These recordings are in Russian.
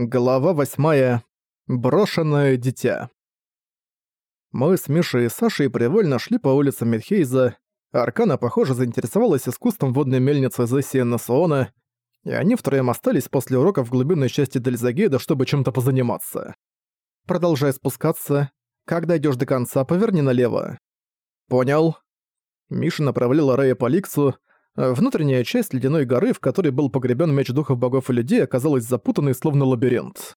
Глава восьмая. Брошенное дитя. Мы с Мишей и Сашей привольно шли по улицам Мидхейза. Аркана, похоже, заинтересовалась искусством водной мельницы Зессия Насуона, и они втроем остались после уроков в глубинной части Дельзагейда, чтобы чем-то позаниматься. Продолжай спускаться. Когда идешь до конца, поверни налево. Понял. Миша направляла Рэя по Ликсу, Внутренняя часть ледяной горы, в которой был погребен меч духов богов и людей, оказалась запутанной, словно лабиринт.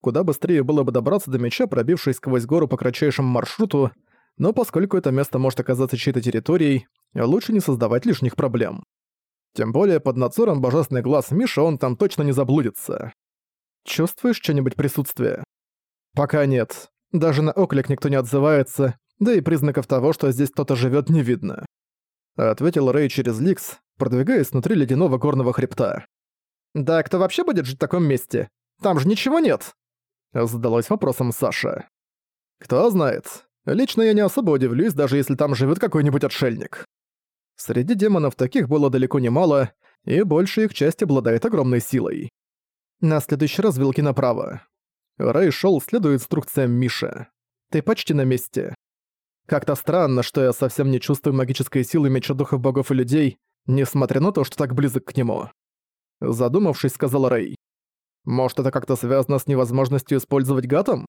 Куда быстрее было бы добраться до меча, пробившись сквозь гору по кратчайшему маршруту, но поскольку это место может оказаться чьей-то территорией, лучше не создавать лишних проблем. Тем более под надзором божественный глаз Миша он там точно не заблудится. Чувствуешь что-нибудь присутствие? Пока нет. Даже на оклик никто не отзывается, да и признаков того, что здесь кто-то живет, не видно ответил Рэй через Ликс, продвигаясь внутри ледяного горного хребта. «Да кто вообще будет жить в таком месте? Там же ничего нет!» Задалась вопросом Саша. «Кто знает. Лично я не особо удивлюсь, даже если там живет какой-нибудь отшельник. Среди демонов таких было далеко не мало, и большая их часть обладает огромной силой. На следующий раз вилки направо. Рэй шел, следуя инструкциям Миши. Ты почти на месте. Как-то странно, что я совсем не чувствую магической силы меча духов богов и людей, несмотря на то, что так близок к нему. Задумавшись, сказал Рэй. Может, это как-то связано с невозможностью использовать гатом?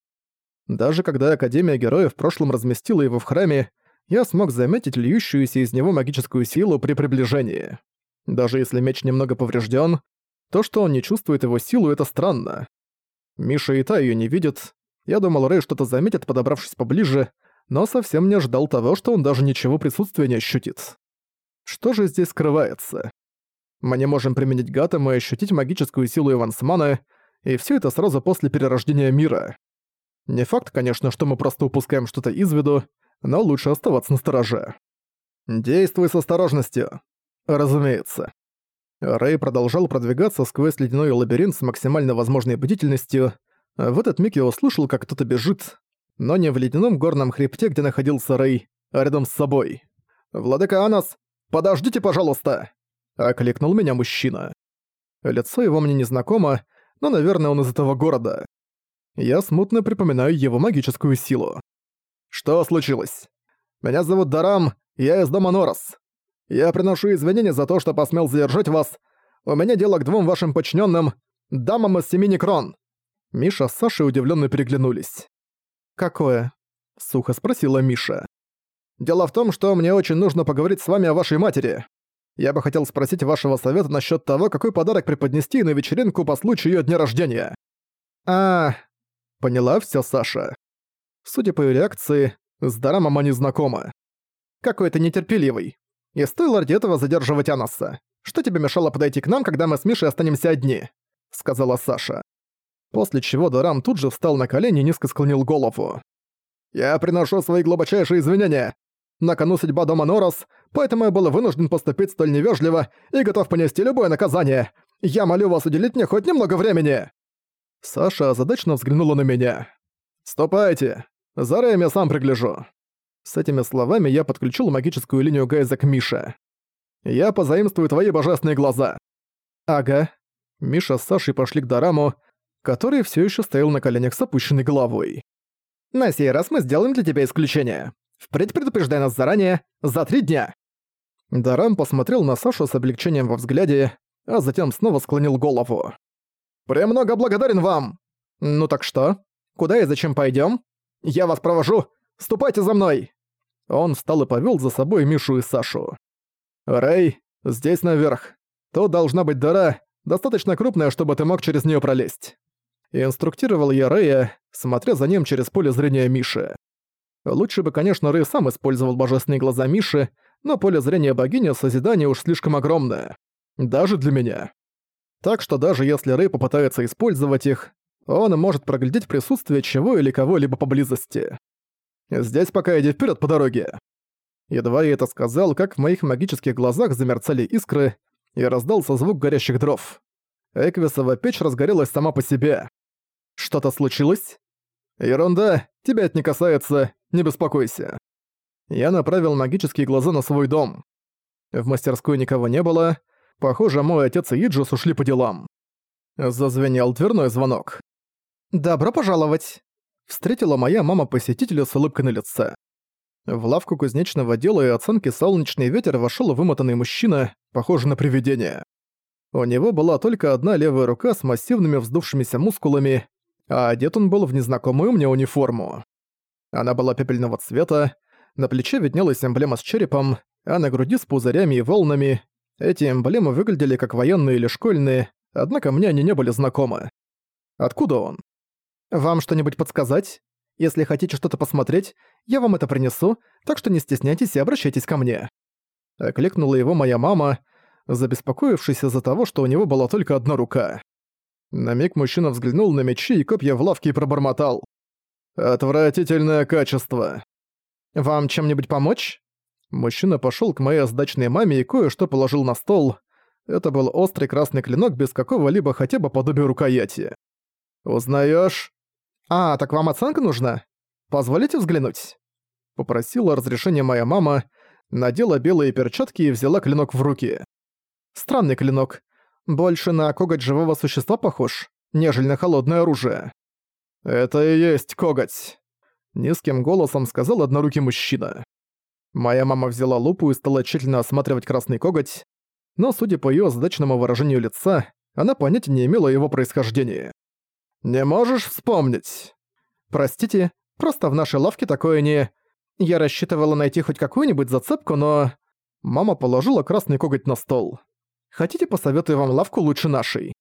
Даже когда Академия Героев в прошлом разместила его в храме, я смог заметить льющуюся из него магическую силу при приближении. Даже если меч немного поврежден, то, что он не чувствует его силу, это странно. Миша и та ее не видит. Я думал, Рэй что-то заметит, подобравшись поближе, но совсем не ожидал того, что он даже ничего присутствия не ощутит. Что же здесь скрывается? Мы не можем применить Гатам и ощутить магическую силу Ивансмана, и все это сразу после перерождения мира. Не факт, конечно, что мы просто упускаем что-то из виду, но лучше оставаться на стороже. Действуй с осторожностью. Разумеется. Рэй продолжал продвигаться сквозь ледяной лабиринт с максимально возможной бдительностью. В этот миг я услышал, как кто-то бежит, но не в ледяном горном хребте, где находился Рэй, а рядом с собой. «Владыка Анас, подождите, пожалуйста!» — окликнул меня мужчина. Лицо его мне незнакомо, но, наверное, он из этого города. Я смутно припоминаю его магическую силу. «Что случилось? Меня зовут Дарам, я из дома Норос. Я приношу извинения за то, что посмел задержать вас. У меня дело к двум вашим подчиненным, дамам из семи Некрон». Миша с Сашей удивленно переглянулись. «Какое?» — сухо спросила Миша. «Дело в том, что мне очень нужно поговорить с вами о вашей матери. Я бы хотел спросить вашего совета насчет того, какой подарок преподнести на вечеринку по случаю ее дня рождения». «А...» — поняла все Саша. Судя по ее реакции, с Дарамом они знакомы. «Какой-то нетерпеливый. И стоило ради этого задерживать Анаса. Что тебе мешало подойти к нам, когда мы с Мишей останемся одни?» — сказала Саша после чего Дорам тут же встал на колени и низко склонил голову. «Я приношу свои глубочайшие извинения. На кону судьба дома Норос, поэтому я был вынужден поступить столь невежливо и готов понести любое наказание. Я молю вас уделить мне хоть немного времени!» Саша озадачно взглянула на меня. «Ступайте. За Рэем я сам пригляжу». С этими словами я подключил магическую линию Гайза к Мише. «Я позаимствую твои божественные глаза». «Ага». Миша с Сашей пошли к Дораму, который все еще стоял на коленях с опущенной головой. «На сей раз мы сделаем для тебя исключение. Впредь предупреждай нас заранее, за три дня!» Дарам посмотрел на Сашу с облегчением во взгляде, а затем снова склонил голову. «Премного благодарен вам!» «Ну так что? Куда и зачем пойдем? Я вас провожу! Ступайте за мной!» Он встал и повел за собой Мишу и Сашу. «Рэй, здесь наверх. Тут должна быть дыра, достаточно крупная, чтобы ты мог через нее пролезть и инструктировал я Рэя, смотря за ним через поле зрения Миши. Лучше бы, конечно, Рэй сам использовал божественные глаза Миши, но поле зрения богини созидания уж слишком огромное. Даже для меня. Так что даже если Рэй попытается использовать их, он может проглядеть присутствие чего или кого-либо поблизости. Здесь пока иди вперед по дороге. Едва я это сказал, как в моих магических глазах замерцали искры, и раздался звук горящих дров. Эквисова печь разгорелась сама по себе. Что-то случилось? Ерунда, тебя это не касается, не беспокойся. Я направил магические глаза на свой дом. В мастерской никого не было. Похоже, мой отец и Иджус ушли по делам. Зазвенел дверной звонок. «Добро пожаловать!» Встретила моя мама посетителя с улыбкой на лице. В лавку кузнечного дела и оценки «Солнечный ветер» вошел вымотанный мужчина, похожий на привидение. У него была только одна левая рука с массивными вздувшимися мускулами, а одет он был в незнакомую мне униформу. Она была пепельного цвета, на плече виднелась эмблема с черепом, а на груди с пузырями и волнами. Эти эмблемы выглядели как военные или школьные, однако мне они не были знакомы. Откуда он? «Вам что-нибудь подсказать? Если хотите что-то посмотреть, я вам это принесу, так что не стесняйтесь и обращайтесь ко мне». Окликнула его моя мама, забеспокоившись из-за того, что у него была только одна рука. На миг мужчина взглянул на мечи и копья в лавке и пробормотал. «Отвратительное качество. Вам чем-нибудь помочь?» Мужчина пошёл к моей сдачной маме и кое-что положил на стол. Это был острый красный клинок без какого-либо хотя бы подобия рукояти. «Узнаёшь?» «А, так вам оценка нужна? Позволите взглянуть?» Попросила разрешения моя мама, надела белые перчатки и взяла клинок в руки. Странный клинок. Больше на коготь живого существа похож, нежели на холодное оружие. «Это и есть коготь», — низким голосом сказал однорукий мужчина. Моя мама взяла лупу и стала тщательно осматривать красный коготь, но, судя по её задачному выражению лица, она понятия не имела его происхождения. «Не можешь вспомнить?» «Простите, просто в нашей лавке такое не...» Я рассчитывала найти хоть какую-нибудь зацепку, но... Мама положила красный коготь на стол. «Хотите, посоветую вам лавку лучше нашей?»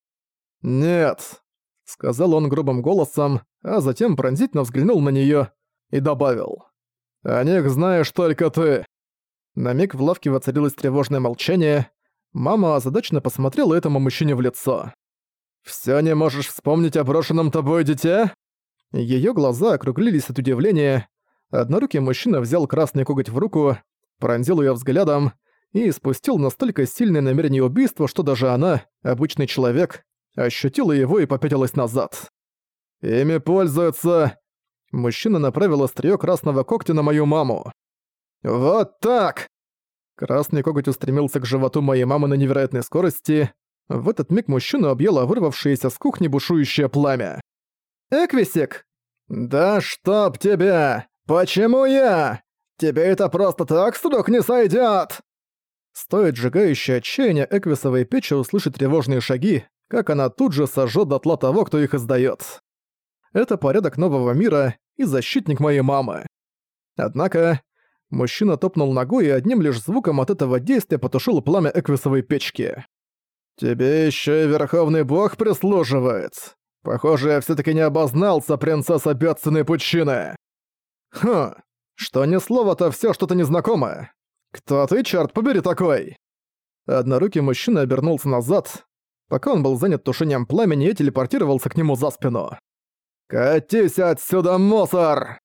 «Нет», — сказал он грубым голосом, а затем пронзительно взглянул на неё и добавил. «О них знаешь только ты». На миг в лавке воцарилось тревожное молчание. Мама озадаченно посмотрела этому мужчине в лицо. «Всё не можешь вспомнить о брошенном тобой дитя?» Её глаза округлились от удивления. Однорукий мужчина взял красный коготь в руку, пронзил её взглядом и спустил настолько сильное намерение убийства, что даже она, обычный человек, ощутила его и попятилась назад. «Ими пользуются...» Мужчина направил остриё красного когтя на мою маму. «Вот так!» Красный коготь устремился к животу моей мамы на невероятной скорости, в этот миг мужчину объяло вырвавшееся с кухни бушующее пламя. «Эквисик!» «Да чтоб тебя! Почему я? Тебе это просто так с не сойдёт!» Стоит сжигающее отчаяние Эквисовой печи услышать тревожные шаги, как она тут же сожжёт дотла того, кто их издаёт. Это порядок нового мира и защитник моей мамы. Однако, мужчина топнул ногой и одним лишь звуком от этого действия потушил пламя Эквисовой печки. «Тебе еще и Верховный Бог прислуживает. Похоже, я все таки не обознался, принцесса бедственной пучины». «Хм, что ни слова-то все что-то незнакомое. Кто ты, черт побери, такой?» Однорукий мужчина обернулся назад. Пока он был занят тушением пламени, я телепортировался к нему за спину. «Катись отсюда, мусор!»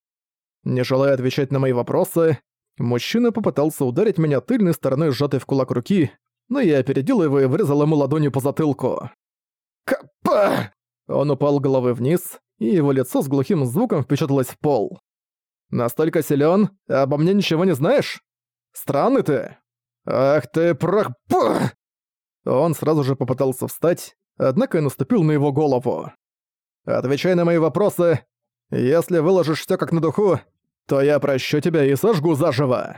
Не желая отвечать на мои вопросы, мужчина попытался ударить меня тыльной стороной сжатой в кулак руки, но я опередил его и врезал ему ладонью по затылку. «Капа!» Он упал головой вниз, и его лицо с глухим звуком впечаталось в пол. «Настолько силён, а обо мне ничего не знаешь? Странный ты! Ах ты прах... Он сразу же попытался встать, однако я наступил на его голову. «Отвечай на мои вопросы. Если выложишь всё как на духу, то я прощу тебя и сожгу заживо!»